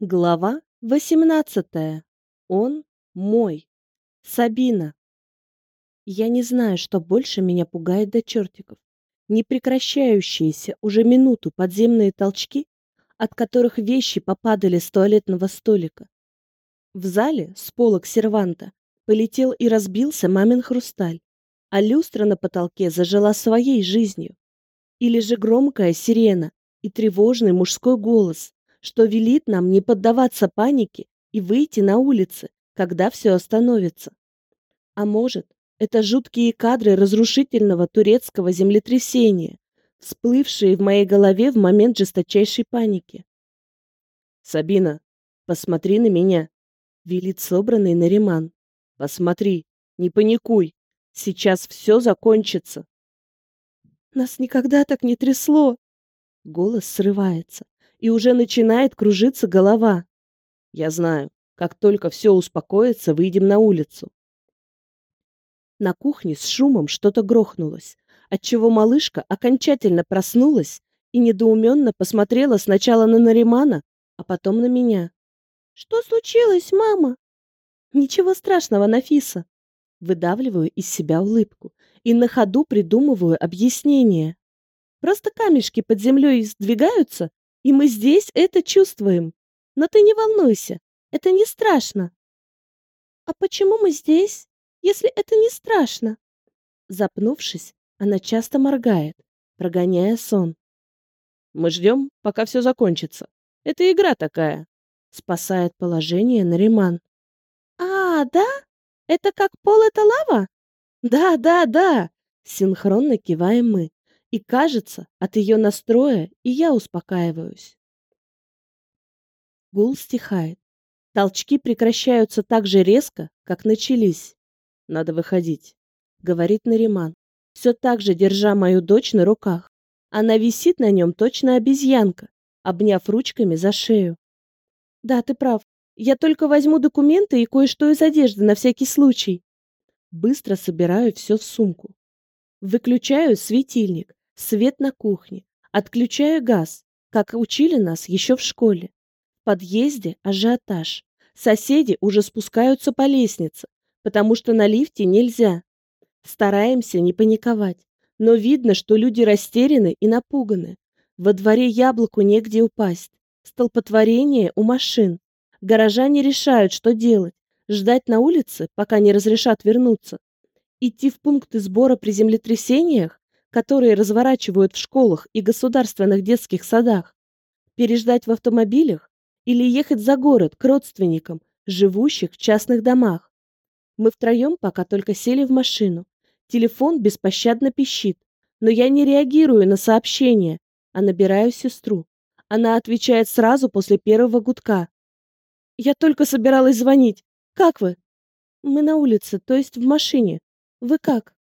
Глава 18. Он мой. Сабина. Я не знаю, что больше меня пугает до чертиков. Непрекращающиеся уже минуту подземные толчки, от которых вещи попадали с туалетного столика. В зале с полок серванта полетел и разбился мамин хрусталь, а люстра на потолке зажила своей жизнью. Или же громкая сирена и тревожный мужской голос, что велит нам не поддаваться панике и выйти на улицы, когда все остановится. А может, это жуткие кадры разрушительного турецкого землетрясения, всплывшие в моей голове в момент жесточайшей паники. «Сабина, посмотри на меня», — велит собранный Нариман. «Посмотри, не паникуй, сейчас все закончится». «Нас никогда так не трясло!» Голос срывается и уже начинает кружиться голова. Я знаю, как только все успокоится, выйдем на улицу. На кухне с шумом что-то грохнулось, отчего малышка окончательно проснулась и недоуменно посмотрела сначала на Наримана, а потом на меня. «Что случилось, мама?» «Ничего страшного, Нафиса». Выдавливаю из себя улыбку и на ходу придумываю объяснение. Просто камешки под землей сдвигаются, и мы здесь это чувствуем. Но ты не волнуйся, это не страшно. А почему мы здесь, если это не страшно? Запнувшись, она часто моргает, прогоняя сон. Мы ждем, пока все закончится. Это игра такая. Спасает положение Нариман. А, да? Это как пол это лава? Да, да, да. Синхронно киваем мы. И кажется, от ее настроя и я успокаиваюсь. Гул стихает. Толчки прекращаются так же резко, как начались. Надо выходить, говорит Нариман, все так же держа мою дочь на руках. Она висит на нем точно обезьянка, обняв ручками за шею. Да, ты прав. Я только возьму документы и кое-что из одежды на всякий случай. Быстро собираю все в сумку. Выключаю светильник, свет на кухне, отключаю газ, как учили нас еще в школе. В подъезде ажиотаж. Соседи уже спускаются по лестнице, потому что на лифте нельзя. Стараемся не паниковать, но видно, что люди растеряны и напуганы. Во дворе яблоку негде упасть. Столпотворение у машин. Горожане решают, что делать. Ждать на улице, пока не разрешат вернуться. Идти в пункты сбора при землетрясениях которые разворачивают в школах и государственных детских садах, переждать в автомобилях или ехать за город к родственникам, живущих в частных домах. Мы втроем пока только сели в машину. Телефон беспощадно пищит, но я не реагирую на сообщение, а набираю сестру. Она отвечает сразу после первого гудка. Я только собиралась звонить. Как вы? Мы на улице, то есть в машине. Вы как?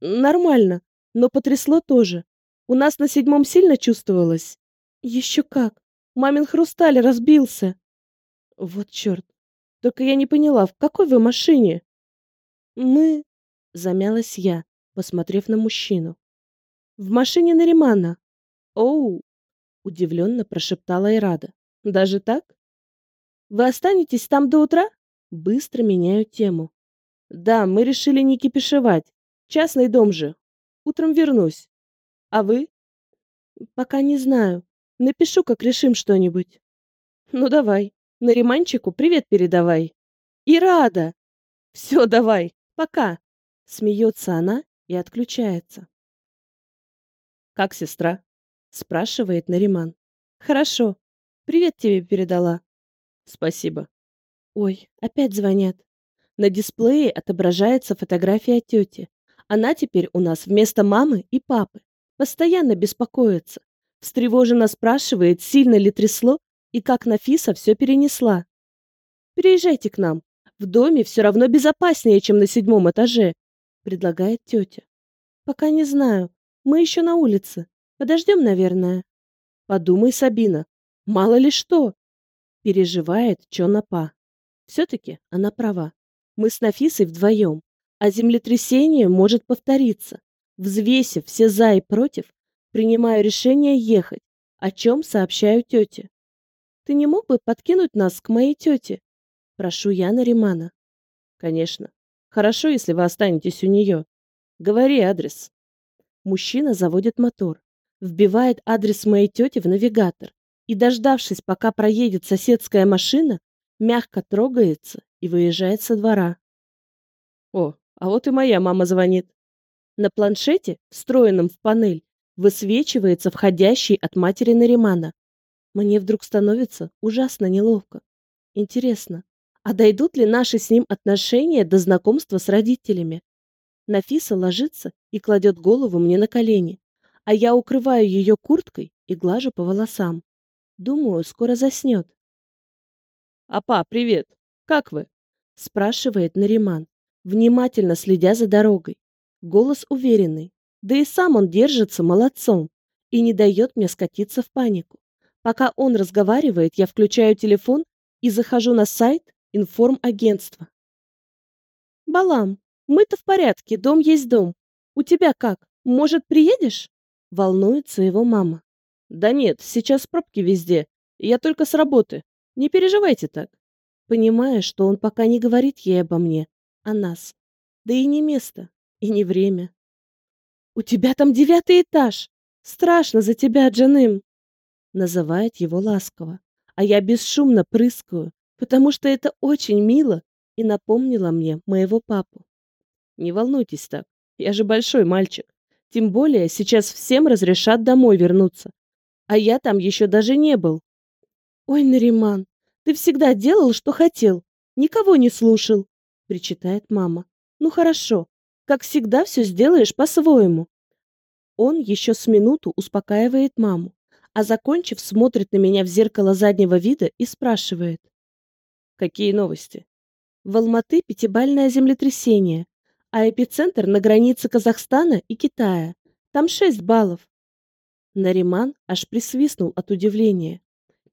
Нормально. Но потрясло тоже. У нас на седьмом сильно чувствовалось. Еще как. Мамин хрусталь разбился. Вот черт. Только я не поняла, в какой вы машине? Мы... Замялась я, посмотрев на мужчину. В машине Наримана. Оу! Удивленно прошептала Ирада. Даже так? Вы останетесь там до утра? Быстро меняю тему. Да, мы решили не кипишевать. Частный дом же, Утром вернусь. А вы? Пока не знаю. Напишу, как решим что-нибудь. Ну давай. Нариманчику привет передавай. И рада. Все, давай. Пока. Смеется она и отключается. Как сестра? Спрашивает Нариман. Хорошо. Привет тебе передала. Спасибо. Ой, опять звонят. На дисплее отображается фотография тети. Она теперь у нас вместо мамы и папы. Постоянно беспокоится. Встревоженно спрашивает, сильно ли трясло и как Нафиса все перенесла. «Переезжайте к нам. В доме все равно безопаснее, чем на седьмом этаже», предлагает тетя. «Пока не знаю. Мы еще на улице. Подождем, наверное». «Подумай, Сабина. Мало ли что». Переживает Чонапа. Все-таки она права. Мы с Нафисой вдвоем а землетрясение может повториться. Взвесив все за и против, принимаю решение ехать, о чем сообщаю тете. Ты не мог бы подкинуть нас к моей тете? Прошу я Наримана. Конечно. Хорошо, если вы останетесь у нее. Говори адрес. Мужчина заводит мотор, вбивает адрес моей тети в навигатор и, дождавшись, пока проедет соседская машина, мягко трогается и выезжает со двора. О, а вот и моя мама звонит. На планшете, встроенном в панель, высвечивается входящий от матери Наримана. Мне вдруг становится ужасно неловко. Интересно, а дойдут ли наши с ним отношения до знакомства с родителями? Нафиса ложится и кладет голову мне на колени, а я укрываю ее курткой и глажу по волосам. Думаю, скоро заснет. «Апа, привет! Как вы?» — спрашивает Нариман, внимательно следя за дорогой. Голос уверенный, да и сам он держится молодцом и не дает мне скатиться в панику. Пока он разговаривает, я включаю телефон и захожу на сайт информагентства. «Балам, мы-то в порядке, дом есть дом. У тебя как? Может, приедешь?» Волнуется его мама. «Да нет, сейчас пробки везде. Я только с работы. Не переживайте так». Понимая, что он пока не говорит ей обо мне, о нас. Да и не место, и не время. «У тебя там девятый этаж! Страшно за тебя, Джаным!» Называет его ласково, а я бесшумно прыскаю, потому что это очень мило и напомнило мне моего папу. Не волнуйтесь так, я же большой мальчик. Тем более сейчас всем разрешат домой вернуться. А я там еще даже не был. Ой, Нариман, ты всегда делал, что хотел, никого не слушал, причитает мама. Ну хорошо, как всегда все сделаешь по-своему. Он еще с минуту успокаивает маму, а закончив, смотрит на меня в зеркало заднего вида и спрашивает. Какие новости? В Алматы пятибальное землетрясение, а эпицентр на границе Казахстана и Китая. Там шесть баллов. Нариман аж присвистнул от удивления.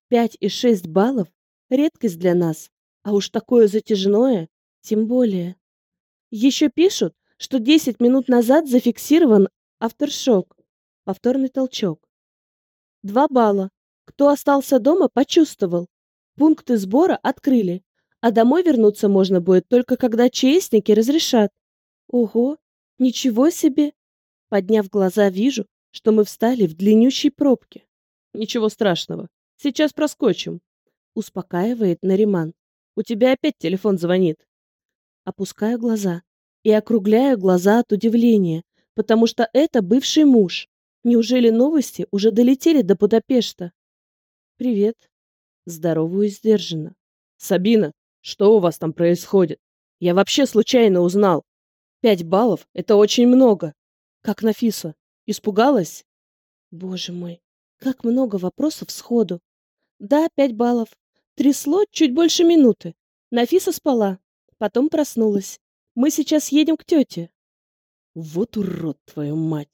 Пять и шесть баллов — редкость для нас, а уж такое затяжное тем более. Еще пишут, что 10 минут назад зафиксирован авторшок, повторный толчок. Два балла. Кто остался дома, почувствовал. Пункты сбора открыли, а домой вернуться можно будет только когда честники разрешат. Ого, ничего себе! Подняв глаза, вижу, что мы встали в длиннющей пробке. Ничего страшного. Сейчас проскочим. Успокаивает Нариман. У тебя опять телефон звонит. Опускаю глаза и округляю глаза от удивления, потому что это бывший муж. Неужели новости уже долетели до Будапешта? Привет. Здоровую сдержанно. Сабина, что у вас там происходит? Я вообще случайно узнал. Пять баллов — это очень много. Как Нафиса? Испугалась? Боже мой, как много вопросов сходу. Да, пять баллов. Трясло чуть больше минуты. Нафиса спала. Потом проснулась. Мы сейчас едем к тете. Вот урод, твою мать.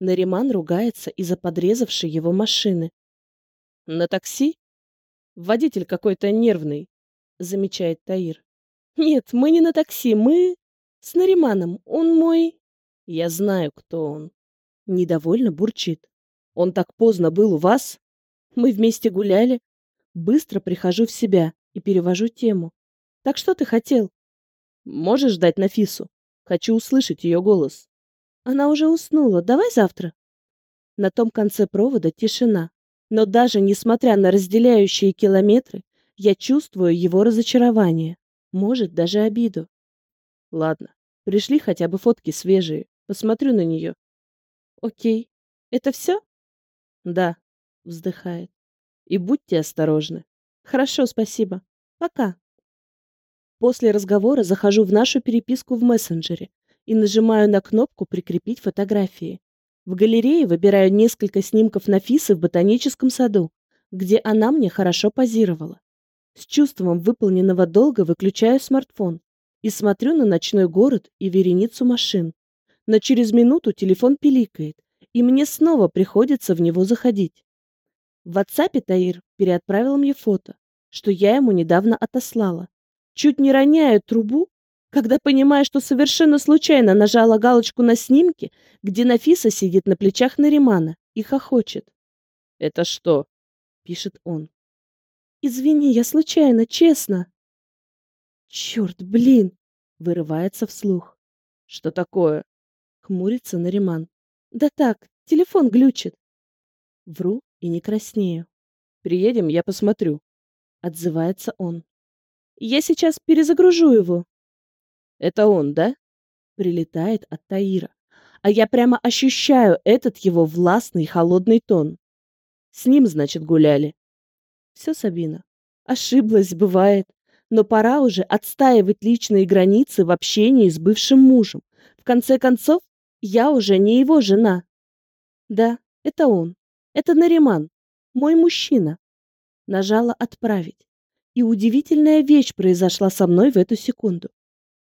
Нариман ругается из-за подрезавшей его машины. На такси? Водитель какой-то нервный, замечает Таир. Нет, мы не на такси, мы... С Нариманом. Он мой... Я знаю, кто он. Недовольно бурчит. Он так поздно был у вас? Мы вместе гуляли. Быстро прихожу в себя и перевожу тему. Так что ты хотел? Можешь дать Нафису? Хочу услышать ее голос. Она уже уснула. Давай завтра. На том конце провода тишина. Но даже несмотря на разделяющие километры, я чувствую его разочарование. Может, даже обиду. Ладно, Пришли хотя бы фотки свежие. Посмотрю на нее. Окей. Это все? Да, вздыхает. И будьте осторожны. Хорошо, спасибо. Пока. После разговора захожу в нашу переписку в мессенджере и нажимаю на кнопку «Прикрепить фотографии». В галерее выбираю несколько снимков Нафисы в ботаническом саду, где она мне хорошо позировала. С чувством выполненного долга выключаю смартфон и смотрю на ночной город и вереницу машин. Но через минуту телефон пиликает, и мне снова приходится в него заходить. В WhatsApp Таир переотправил мне фото, что я ему недавно отослала. Чуть не роняю трубу, когда понимаю, что совершенно случайно нажала галочку на снимке, где Нафиса сидит на плечах Наримана и хохочет. «Это что?» — пишет он. Извини, я случайно, честно. Черт, блин! Вырывается вслух. Что такое? Хмурится Нариман. Да так, телефон глючит. Вру и не краснею. Приедем, я посмотрю. Отзывается он. Я сейчас перезагружу его. Это он, да? Прилетает от Таира. А я прямо ощущаю этот его властный холодный тон. С ним, значит, гуляли. Все, Сабина. Ошиблась, бывает. Но пора уже отстаивать личные границы в общении с бывшим мужем. В конце концов, я уже не его жена. Да, это он. Это Нариман. Мой мужчина. Нажала «Отправить». И удивительная вещь произошла со мной в эту секунду.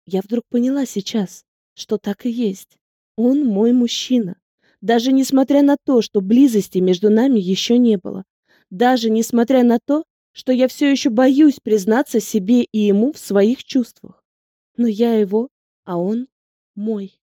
Я вдруг поняла сейчас, что так и есть. Он мой мужчина. Даже несмотря на то, что близости между нами еще не было. Даже несмотря на то, что я все еще боюсь признаться себе и ему в своих чувствах. Но я его, а он мой.